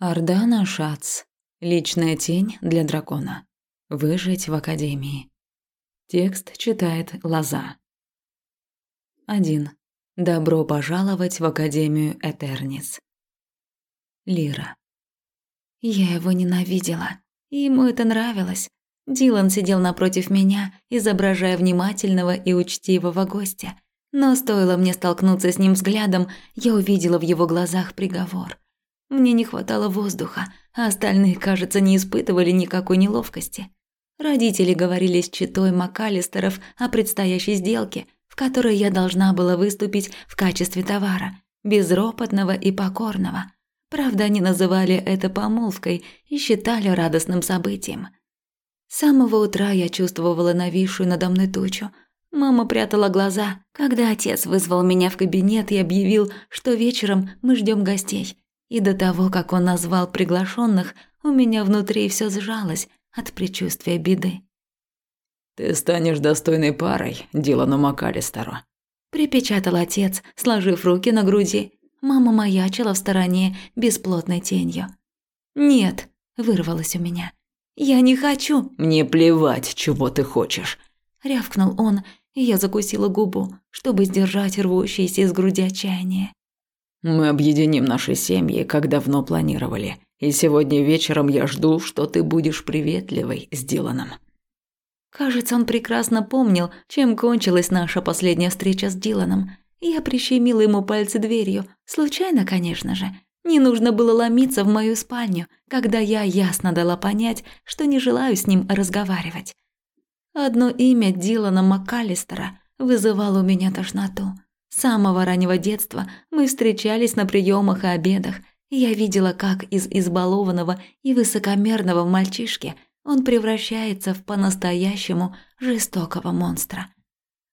Ардана Шац. Личная тень для дракона. Выжить в академии. Текст читает Лоза. 1. Добро пожаловать в Академию Этернис. Лира. Я его ненавидела. И ему это нравилось. Дилан сидел напротив меня, изображая внимательного и учтивого гостя. Но стоило мне столкнуться с ним взглядом, я увидела в его глазах приговор. Мне не хватало воздуха, а остальные, кажется, не испытывали никакой неловкости. Родители говорили с читой Макалистеров о предстоящей сделке, в которой я должна была выступить в качестве товара, безропотного и покорного. Правда, они называли это помолвкой и считали радостным событием. С самого утра я чувствовала нависшую надо мной тучу. Мама прятала глаза, когда отец вызвал меня в кабинет и объявил, что вечером мы ждем гостей. И до того, как он назвал приглашенных, у меня внутри все сжалось от предчувствия беды. «Ты станешь достойной парой Дилану МакАлистеру», – припечатал отец, сложив руки на груди. Мама маячила в стороне бесплотной тенью. «Нет», – вырвалось у меня. «Я не хочу!» «Мне плевать, чего ты хочешь!» Рявкнул он, и я закусила губу, чтобы сдержать рвущееся из груди отчаяние. Мы объединим наши семьи, как давно планировали. И сегодня вечером я жду, что ты будешь приветливой с Диланом. Кажется, он прекрасно помнил, чем кончилась наша последняя встреча с Диланом. Я прищемила ему пальцы дверью, случайно, конечно же. Не нужно было ломиться в мою спальню, когда я ясно дала понять, что не желаю с ним разговаривать. Одно имя Дилана МакКаллистера вызывало у меня тошноту. С самого раннего детства мы встречались на приемах и обедах, и я видела, как из избалованного и высокомерного мальчишки он превращается в по-настоящему жестокого монстра.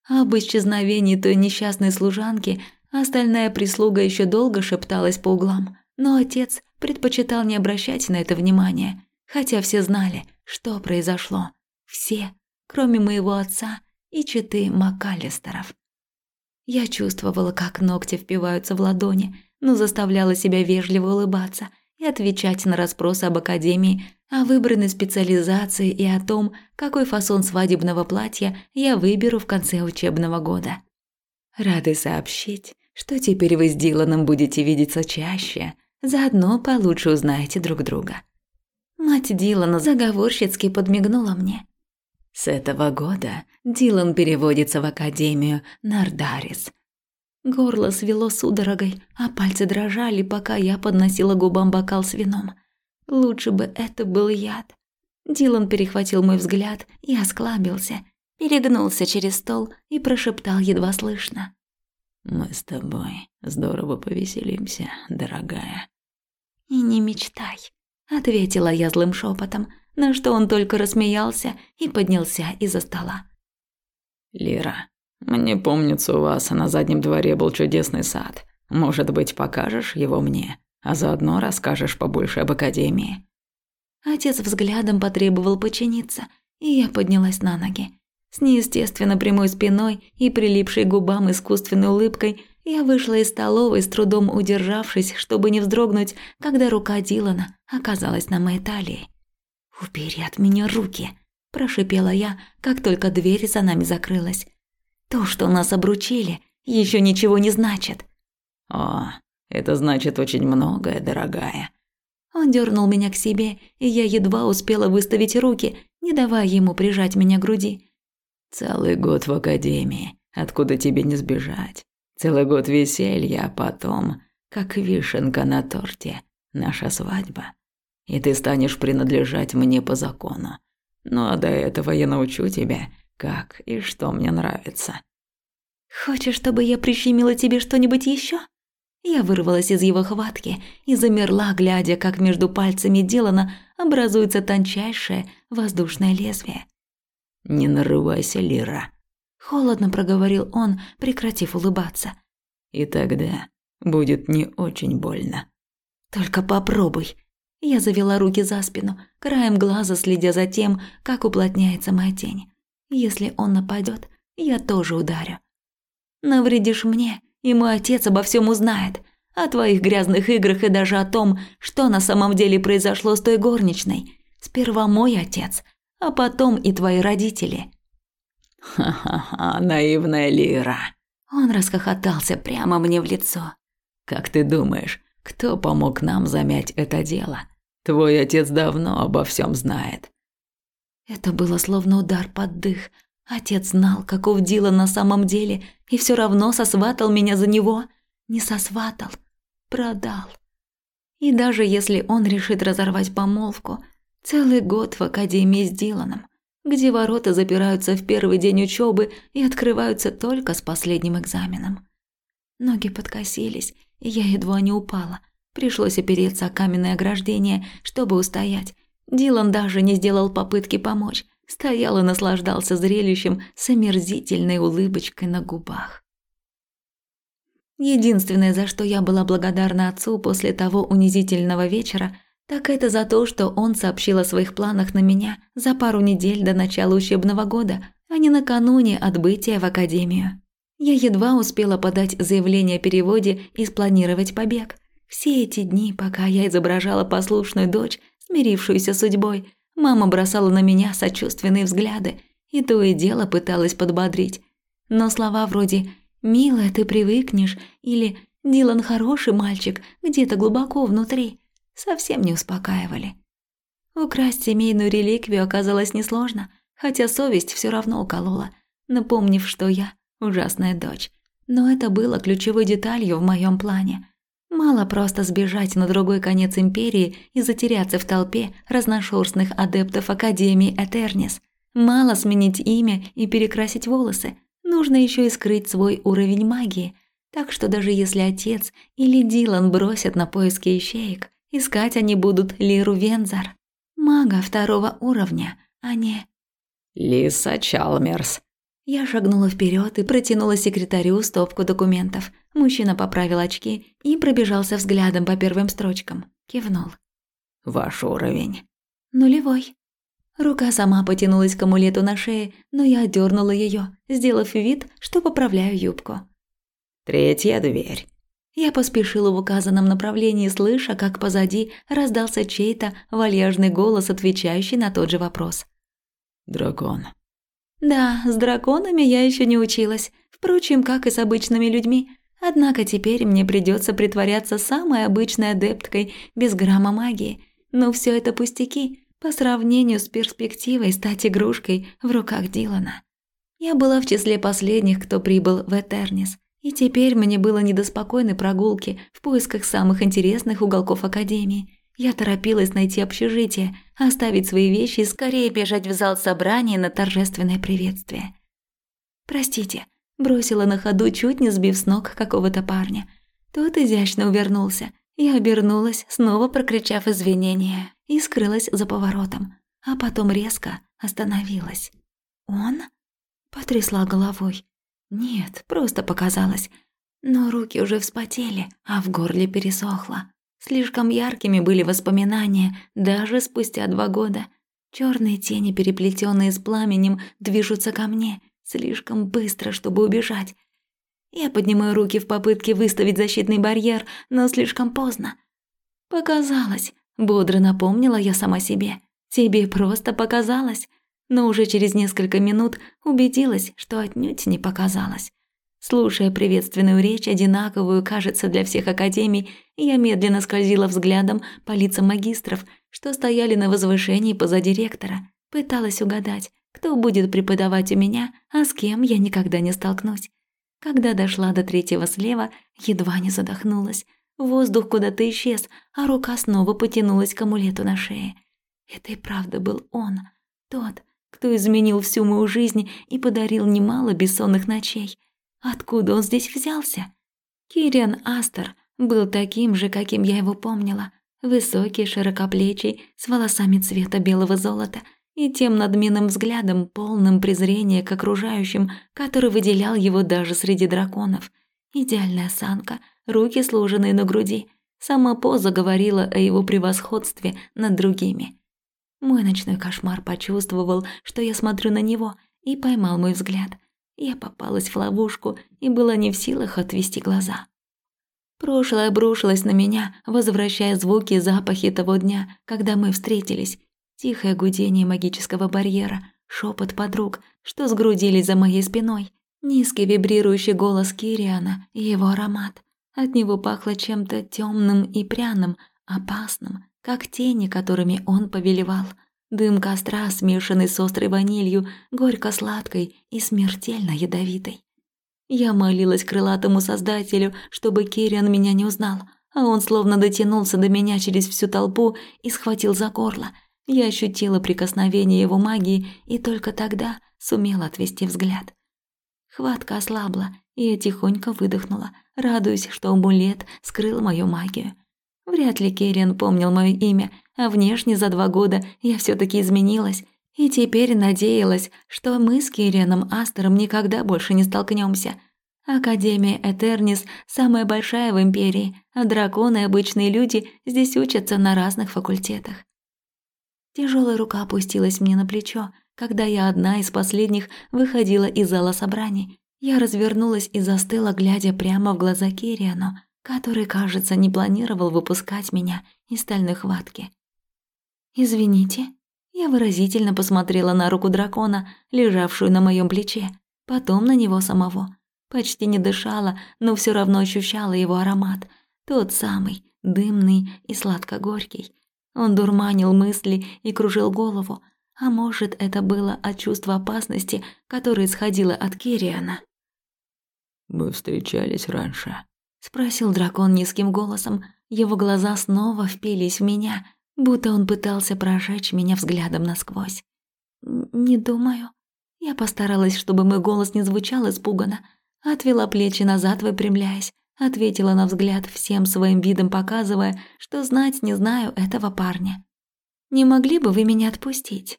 Об исчезновении той несчастной служанки остальная прислуга еще долго шепталась по углам, но отец предпочитал не обращать на это внимания, хотя все знали, что произошло. Все, кроме моего отца и читы Макалистеров. Я чувствовала, как ногти впиваются в ладони, но заставляла себя вежливо улыбаться и отвечать на расспросы об академии, о выбранной специализации и о том, какой фасон свадебного платья я выберу в конце учебного года. Рады сообщить, что теперь вы с Диланом будете видеться чаще, заодно получше узнаете друг друга. Мать Дилана заговорщицки подмигнула мне. С этого года Дилан переводится в Академию Нардарис. Горло свело судорогой, а пальцы дрожали, пока я подносила губам бокал с вином. Лучше бы это был яд. Дилан перехватил мой взгляд и осклабился, перегнулся через стол и прошептал едва слышно. «Мы с тобой здорово повеселимся, дорогая». «И не мечтай», — ответила я злым шепотом, на что он только рассмеялся и поднялся из-за стола. «Лира, мне помнится, у вас на заднем дворе был чудесный сад. Может быть, покажешь его мне, а заодно расскажешь побольше об академии?» Отец взглядом потребовал починиться, и я поднялась на ноги. С неестественно прямой спиной и прилипшей губам искусственной улыбкой я вышла из столовой, с трудом удержавшись, чтобы не вздрогнуть, когда рука Дилана оказалась на моей талии. «Убери от меня руки!» – прошипела я, как только дверь за нами закрылась. «То, что нас обручили, еще ничего не значит». «О, это значит очень многое, дорогая». Он дернул меня к себе, и я едва успела выставить руки, не давая ему прижать меня к груди. «Целый год в академии, откуда тебе не сбежать. Целый год веселья, а потом, как вишенка на торте, наша свадьба и ты станешь принадлежать мне по закону. Ну а до этого я научу тебя, как и что мне нравится». «Хочешь, чтобы я прищемила тебе что-нибудь еще? Я вырвалась из его хватки и замерла, глядя, как между пальцами Дилана образуется тончайшее воздушное лезвие. «Не нарывайся, Лира», – холодно проговорил он, прекратив улыбаться. «И тогда будет не очень больно». «Только попробуй», я завела руки за спину, краем глаза следя за тем, как уплотняется моя тень. Если он нападет, я тоже ударю. Навредишь мне, и мой отец обо всем узнает. о твоих грязных играх и даже о том, что на самом деле произошло с той горничной. Сперва мой отец, а потом и твои родители». «Ха-ха-ха, наивная Лира!» Он расхохотался прямо мне в лицо. «Как ты думаешь, кто помог нам замять это дело? Твой отец давно обо всем знает». Это было словно удар под дых. Отец знал, каков Дилан на самом деле, и все равно сосватал меня за него. Не сосватал, продал. И даже если он решит разорвать помолвку, целый год в академии с Диланом, где ворота запираются в первый день учебы и открываются только с последним экзаменом. Ноги подкосились, я едва не упала. Пришлось опереться о каменное ограждение, чтобы устоять. Дилан даже не сделал попытки помочь, стоял и наслаждался зрелищем с омерзительной улыбочкой на губах. Единственное, за что я была благодарна отцу после того унизительного вечера, так это за то, что он сообщил о своих планах на меня за пару недель до начала учебного года, а не накануне отбытия в академию. Я едва успела подать заявление о переводе и спланировать побег. Все эти дни, пока я изображала послушную дочь, смирившуюся судьбой, мама бросала на меня сочувственные взгляды и то и дело пыталась подбодрить. Но слова вроде «Милая, ты привыкнешь» или «Дилан хороший мальчик» где-то глубоко внутри совсем не успокаивали. Украсть семейную реликвию оказалось несложно, хотя совесть все равно уколола, напомнив, что я ужасная дочь. Но это было ключевой деталью в моем плане. Мало просто сбежать на другой конец империи и затеряться в толпе разношерстных адептов Академии Этернис. Мало сменить имя и перекрасить волосы нужно еще и скрыть свой уровень магии. Так что даже если отец или Дилан бросят на поиски ищеек, искать они будут Лиру Вензар, мага второго уровня, а не... «Лиса Чалмерс». Я шагнула вперед и протянула секретарю стопку документов. Мужчина поправил очки и пробежался взглядом по первым строчкам. Кивнул. «Ваш уровень». «Нулевой». Рука сама потянулась к амулету на шее, но я отдернула ее, сделав вид, что поправляю юбку. «Третья дверь». Я поспешила в указанном направлении, слыша, как позади раздался чей-то вальяжный голос, отвечающий на тот же вопрос. «Дракон». Да, с драконами я еще не училась, впрочем, как и с обычными людьми. Однако теперь мне придется притворяться самой обычной адепткой без грамма магии. Но все это пустяки по сравнению с перспективой стать игрушкой в руках Дилана. Я была в числе последних, кто прибыл в Этернис, и теперь мне было не до спокойной прогулки в поисках самых интересных уголков Академии. Я торопилась найти общежитие, оставить свои вещи и скорее бежать в зал собрания на торжественное приветствие. «Простите», – бросила на ходу, чуть не сбив с ног какого-то парня. Тот изящно увернулся. Я обернулась, снова прокричав извинения, и скрылась за поворотом, а потом резко остановилась. «Он?» – потрясла головой. «Нет, просто показалось». Но руки уже вспотели, а в горле пересохло. Слишком яркими были воспоминания, даже спустя два года. Черные тени, переплетенные с пламенем, движутся ко мне слишком быстро, чтобы убежать. Я поднимаю руки в попытке выставить защитный барьер, но слишком поздно. Показалось, бодро напомнила я сама себе. Тебе просто показалось. Но уже через несколько минут убедилась, что отнюдь не показалось. Слушая приветственную речь, одинаковую, кажется, для всех академий, я медленно скользила взглядом по лицам магистров, что стояли на возвышении позади ректора. Пыталась угадать, кто будет преподавать у меня, а с кем я никогда не столкнусь. Когда дошла до третьего слева, едва не задохнулась. Воздух куда-то исчез, а рука снова потянулась к амулету на шее. Это и правда был он, тот, кто изменил всю мою жизнь и подарил немало бессонных ночей. Откуда он здесь взялся? Кириан Астер был таким же, каким я его помнила. Высокий, широкоплечий, с волосами цвета белого золота и тем надменным взглядом, полным презрения к окружающим, который выделял его даже среди драконов. Идеальная осанка, руки сложенные на груди. Сама поза говорила о его превосходстве над другими. Мой ночной кошмар почувствовал, что я смотрю на него, и поймал мой взгляд – я попалась в ловушку и была не в силах отвести глаза. Прошлое обрушилось на меня, возвращая звуки и запахи того дня, когда мы встретились. Тихое гудение магического барьера, шепот подруг, что сгрудились за моей спиной, низкий вибрирующий голос Кириана и его аромат. От него пахло чем-то темным и пряным, опасным, как тени, которыми он повелевал. Дым костра, смешанный с острой ванилью, горько-сладкой и смертельно ядовитой. Я молилась крылатому создателю, чтобы Кириан меня не узнал, а он словно дотянулся до меня через всю толпу и схватил за горло. Я ощутила прикосновение его магии и только тогда сумела отвести взгляд. Хватка ослабла, и я тихонько выдохнула, радуясь, что амулет скрыл мою магию. Вряд ли Кириан помнил мое имя, а внешне за два года я все таки изменилась и теперь надеялась, что мы с Кирианом Астером никогда больше не столкнемся. Академия Этернис самая большая в Империи, а драконы и обычные люди здесь учатся на разных факультетах. Тяжелая рука опустилась мне на плечо, когда я одна из последних выходила из зала собраний. Я развернулась и застыла, глядя прямо в глаза Кириану, который, кажется, не планировал выпускать меня из стальной хватки. «Извините», я выразительно посмотрела на руку дракона, лежавшую на моем плече, потом на него самого. Почти не дышала, но все равно ощущала его аромат, тот самый, дымный и сладко-горький. Он дурманил мысли и кружил голову, а может, это было от чувства опасности, которое исходило от Кириана. «Мы встречались раньше?» — спросил дракон низким голосом. Его глаза снова впились в меня, будто он пытался прожечь меня взглядом насквозь. «Не думаю». Я постаралась, чтобы мой голос не звучал испуганно, отвела плечи назад, выпрямляясь, ответила на взгляд всем своим видом, показывая, что знать не знаю этого парня. «Не могли бы вы меня отпустить?»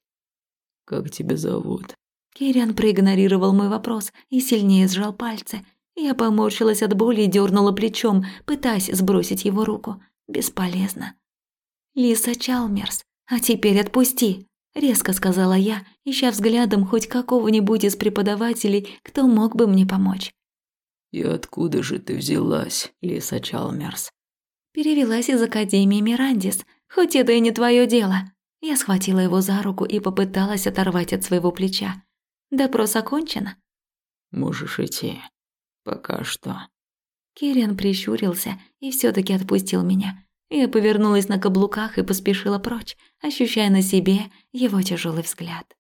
«Как тебя зовут?» Кириан проигнорировал мой вопрос и сильнее сжал пальцы. Я поморщилась от боли и дернула плечом, пытаясь сбросить его руку. Бесполезно. «Лиса Чалмерс, а теперь отпусти!» – резко сказала я, ища взглядом хоть какого-нибудь из преподавателей, кто мог бы мне помочь. «И откуда же ты взялась, Лиса Чалмерс?» Перевелась из Академии Мирандис, хоть это и не твое дело. Я схватила его за руку и попыталась оторвать от своего плеча. Допрос окончен. «Можешь идти. Пока что». Кириан прищурился и все таки отпустил меня. Я повернулась на каблуках и поспешила прочь, ощущая на себе его тяжелый взгляд.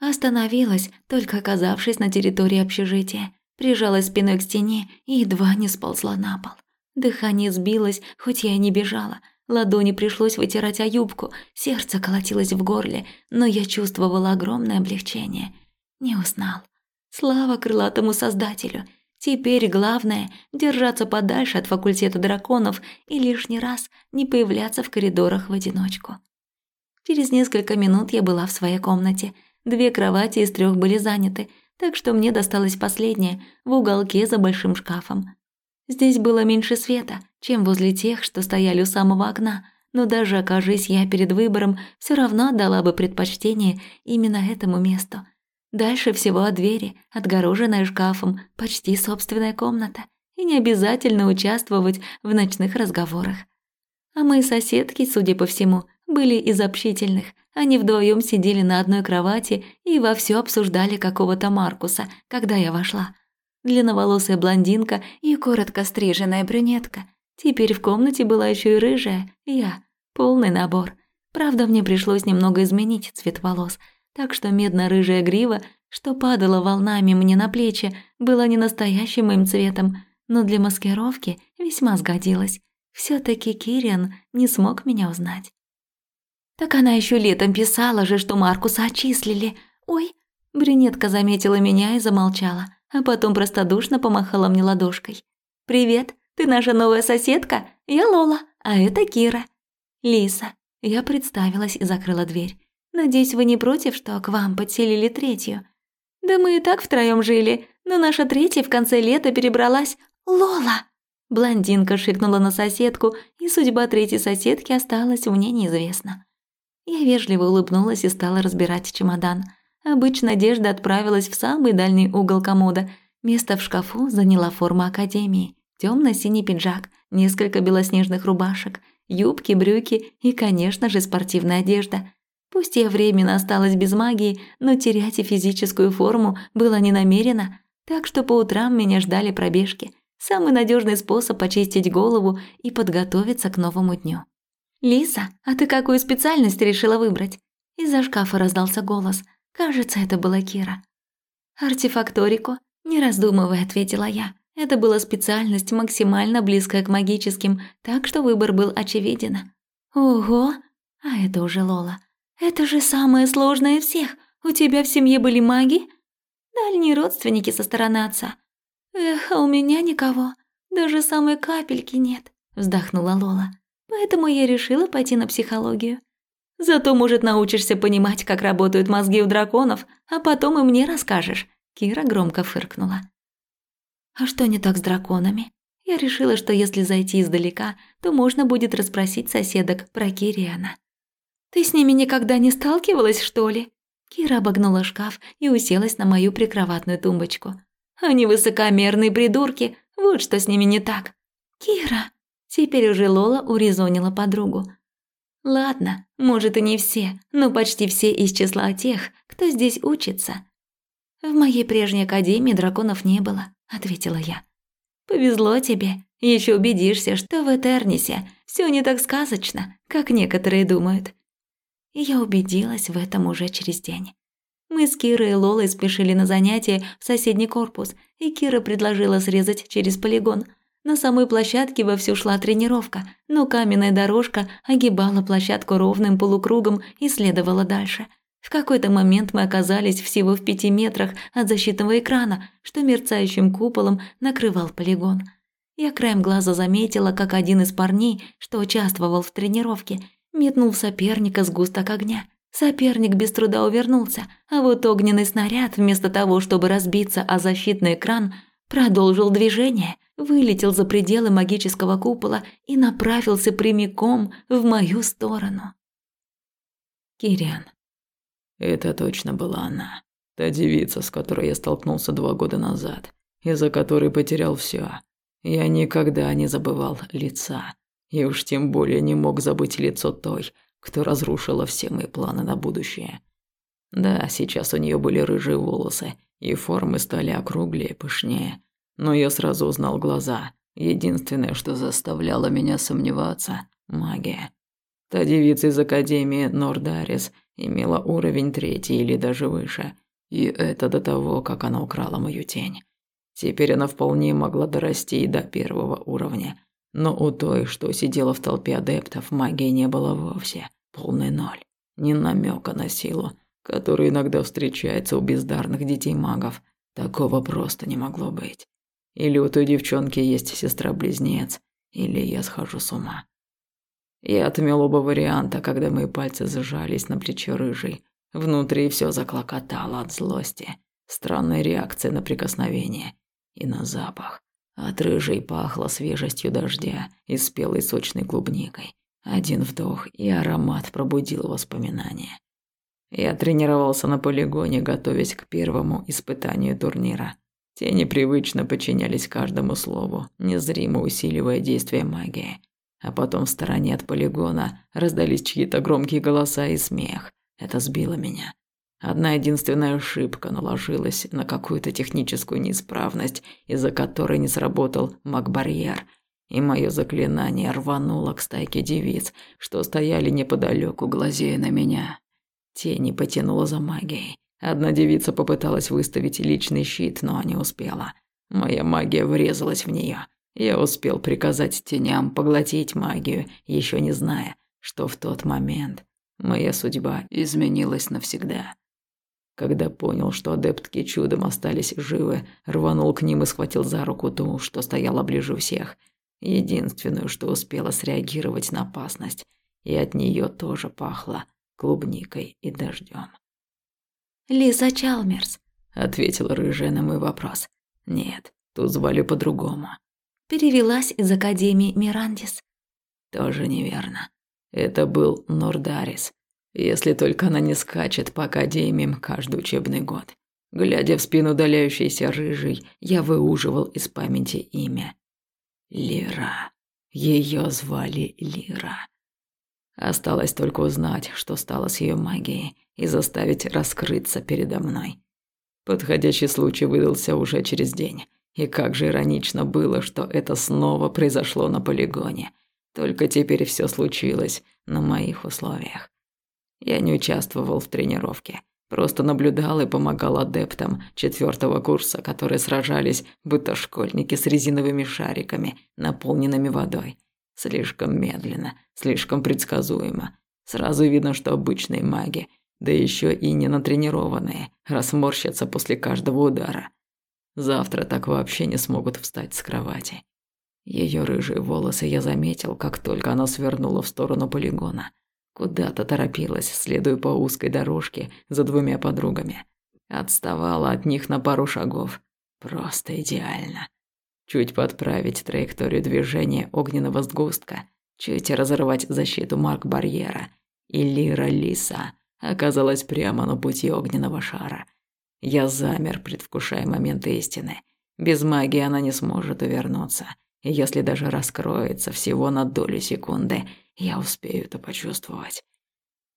Остановилась, только оказавшись на территории общежития, прижалась спиной к стене и едва не сползла на пол. Дыхание сбилось, хоть я и не бежала. Ладони пришлось вытирать о юбку, сердце колотилось в горле, но я чувствовала огромное облегчение. Не узнал. Слава крылатому создателю – Теперь главное – держаться подальше от факультета драконов и лишний раз не появляться в коридорах в одиночку. Через несколько минут я была в своей комнате. Две кровати из трех были заняты, так что мне досталась последняя, в уголке за большим шкафом. Здесь было меньше света, чем возле тех, что стояли у самого окна, но даже окажись я перед выбором, все равно дала бы предпочтение именно этому месту – Дальше всего от двери, отгороженная шкафом, почти собственная комната. И не обязательно участвовать в ночных разговорах. А мы соседки, судя по всему, были из общительных. Они вдвоем сидели на одной кровати и вовсю обсуждали какого-то Маркуса, когда я вошла. Длинноволосая блондинка и коротко стриженная брюнетка. Теперь в комнате была еще и рыжая, я. Полный набор. Правда, мне пришлось немного изменить цвет волос – так что медно-рыжая грива, что падала волнами мне на плечи, была не настоящим моим цветом, но для маскировки весьма сгодилась. все таки Кириан не смог меня узнать. Так она еще летом писала же, что Маркуса отчислили. Ой, брюнетка заметила меня и замолчала, а потом простодушно помахала мне ладошкой. «Привет, ты наша новая соседка? Я Лола, а это Кира». «Лиса». Я представилась и закрыла дверь. Надеюсь, вы не против, что к вам подселили третью? Да мы и так втроем жили, но наша третья в конце лета перебралась. Лола! Блондинка шикнула на соседку, и судьба третьей соседки осталась мне неизвестна. Я вежливо улыбнулась и стала разбирать чемодан. Обычно одежда отправилась в самый дальний угол комода. Место в шкафу заняла форма академии. темно-синий пиджак, несколько белоснежных рубашек, юбки, брюки и, конечно же, спортивная одежда. Пусть я временно осталась без магии, но терять и физическую форму было не намерено, так что по утрам меня ждали пробежки. Самый надежный способ очистить голову и подготовиться к новому дню. «Лиса, а ты какую специальность решила выбрать?» Из-за шкафа раздался голос. Кажется, это была Кира. «Артефакторику», – не раздумывая, ответила я. Это была специальность максимально близкая к магическим, так что выбор был очевиден. «Ого! А это уже Лола. Это же самое сложное всех. У тебя в семье были маги? Дальние родственники со стороны отца. Эх, а у меня никого. Даже самой капельки нет, вздохнула Лола. Поэтому я решила пойти на психологию. Зато, может, научишься понимать, как работают мозги у драконов, а потом и мне расскажешь. Кира громко фыркнула. А что не так с драконами? Я решила, что если зайти издалека, то можно будет расспросить соседок про Кириана. Ты с ними никогда не сталкивалась, что ли? Кира обогнула шкаф и уселась на мою прикроватную тумбочку. Они высокомерные придурки, вот что с ними не так. Кира, теперь уже Лола урезонила подругу. Ладно, может и не все, но почти все из числа тех, кто здесь учится. В моей прежней академии драконов не было, ответила я. Повезло тебе, еще убедишься, что в Этернисе все не так сказочно, как некоторые думают и я убедилась в этом уже через день. Мы с Кирой и Лолой спешили на занятия в соседний корпус, и Кира предложила срезать через полигон. На самой площадке вовсю шла тренировка, но каменная дорожка огибала площадку ровным полукругом и следовала дальше. В какой-то момент мы оказались всего в пяти метрах от защитного экрана, что мерцающим куполом накрывал полигон. Я краем глаза заметила, как один из парней, что участвовал в тренировке, метнул в соперника сгусток огня. Соперник без труда увернулся, а вот огненный снаряд, вместо того, чтобы разбиться о защитный экран, продолжил движение, вылетел за пределы магического купола и направился прямиком в мою сторону. Кириан. Это точно была она. Та девица, с которой я столкнулся два года назад, из-за которой потерял все. Я никогда не забывал лица. И уж тем более не мог забыть лицо той, кто разрушила все мои планы на будущее. Да, сейчас у нее были рыжие волосы, и формы стали округлее, пышнее. Но я сразу узнал глаза. Единственное, что заставляло меня сомневаться – магия. Та девица из Академии Нордарис имела уровень третий или даже выше. И это до того, как она украла мою тень. Теперь она вполне могла дорасти и до первого уровня – но у той, что сидела в толпе адептов, магии не было вовсе. Полный ноль. Ни намека на силу, которая иногда встречается у бездарных детей-магов. Такого просто не могло быть. Или у той девчонки есть сестра-близнец, или я схожу с ума. Я отмел оба варианта, когда мои пальцы сжались на плечо рыжей. Внутри все заклокотало от злости. Странная реакция на прикосновение и на запах. От рыжей пахло свежестью дождя и спелой сочной клубникой. Один вдох, и аромат пробудил воспоминания. Я тренировался на полигоне, готовясь к первому испытанию турнира. Те непривычно подчинялись каждому слову, незримо усиливая действие магии. А потом в стороне от полигона раздались чьи-то громкие голоса и смех. Это сбило меня. Одна единственная ошибка наложилась на какую-то техническую неисправность, из-за которой не сработал маг-барьер, и мое заклинание рвануло к стайке девиц, что стояли неподалеку, глазея на меня. Тени потянуло за магией. Одна девица попыталась выставить личный щит, но не успела. Моя магия врезалась в нее. Я успел приказать теням поглотить магию, еще не зная, что в тот момент моя судьба изменилась навсегда. Когда понял, что адептки чудом остались живы, рванул к ним и схватил за руку ту, что стояла ближе всех. Единственную, что успела среагировать на опасность. И от нее тоже пахло клубникой и дождем. «Лиза Чалмерс», — ответила рыжая на мой вопрос. «Нет, тут звали по-другому». Перевелась из Академии Мирандис. Тоже неверно. Это был Нордарис, если только она не скачет по академиям каждый учебный год. Глядя в спину удаляющейся рыжей, я выуживал из памяти имя. Лира. Ее звали Лира. Осталось только узнать, что стало с ее магией, и заставить раскрыться передо мной. Подходящий случай выдался уже через день. И как же иронично было, что это снова произошло на полигоне. Только теперь все случилось на моих условиях. Я не участвовал в тренировке. Просто наблюдал и помогал адептам четвертого курса, которые сражались, будто школьники с резиновыми шариками, наполненными водой. Слишком медленно, слишком предсказуемо. Сразу видно, что обычные маги, да еще и не натренированные, расморщатся после каждого удара. Завтра так вообще не смогут встать с кровати. Ее рыжие волосы я заметил, как только она свернула в сторону полигона. Куда-то торопилась, следуя по узкой дорожке за двумя подругами. Отставала от них на пару шагов. Просто идеально. Чуть подправить траекторию движения огненного сгустка, чуть разорвать защиту марк-барьера. И Лира Лиса оказалась прямо на пути огненного шара. Я замер, предвкушая момент истины. Без магии она не сможет увернуться. Если даже раскроется всего на долю секунды, я успею это почувствовать.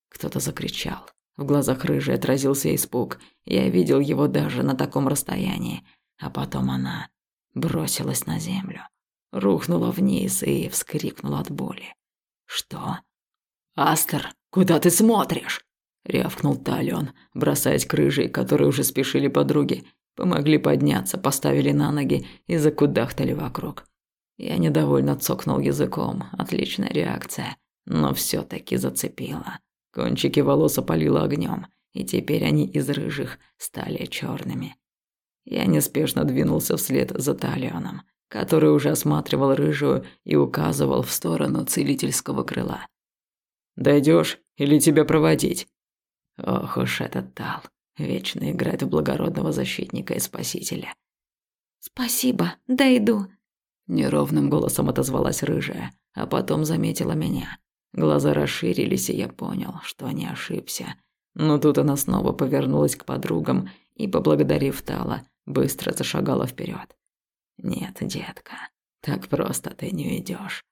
Кто-то закричал. В глазах рыжей отразился испуг. Я видел его даже на таком расстоянии. А потом она бросилась на землю, рухнула вниз и вскрикнула от боли. «Что?» «Астер, куда ты смотришь?» рявкнул Талион, бросаясь к рыжей, которые уже спешили подруги. Помогли подняться, поставили на ноги и закудахтали вокруг. Я недовольно цокнул языком. Отличная реакция. Но все таки зацепила. Кончики волос опалило огнем, и теперь они из рыжих стали черными. Я неспешно двинулся вслед за Талионом, который уже осматривал рыжую и указывал в сторону целительского крыла. Дойдешь или тебя проводить?» Ох уж этот Тал, вечно играет в благородного защитника и спасителя. «Спасибо, дойду», — неровным голосом отозвалась рыжая, а потом заметила меня. Глаза расширились, и я понял, что не ошибся. Но тут она снова повернулась к подругам и, поблагодарив Тала, быстро зашагала вперед. «Нет, детка, так просто ты не уйдешь.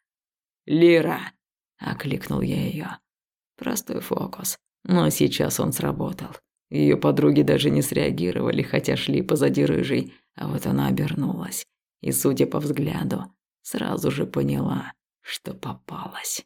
«Лира!» – окликнул я ее. Простой фокус, но сейчас он сработал. Ее подруги даже не среагировали, хотя шли позади рыжей, а вот она обернулась и, судя по взгляду, сразу же поняла, что попалась.